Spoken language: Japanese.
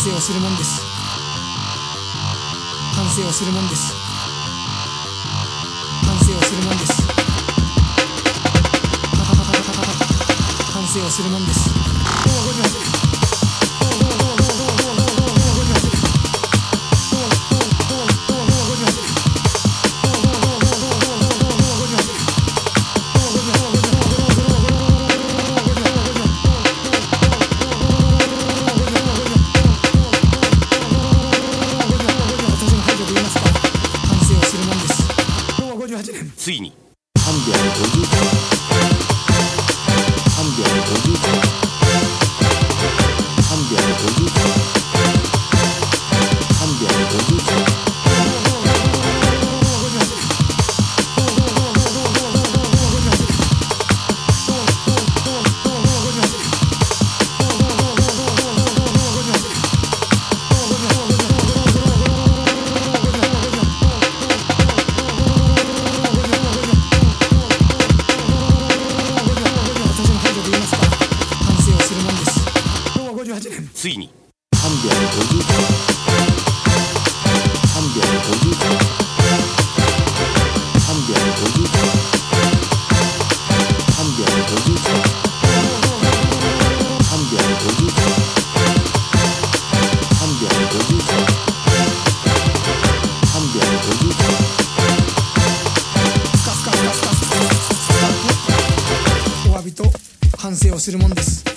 省をするもんです。反省をするもんです。反省をするもんです。反省をするもんです。私ついに。350ついに。お詫びと反省をするもんです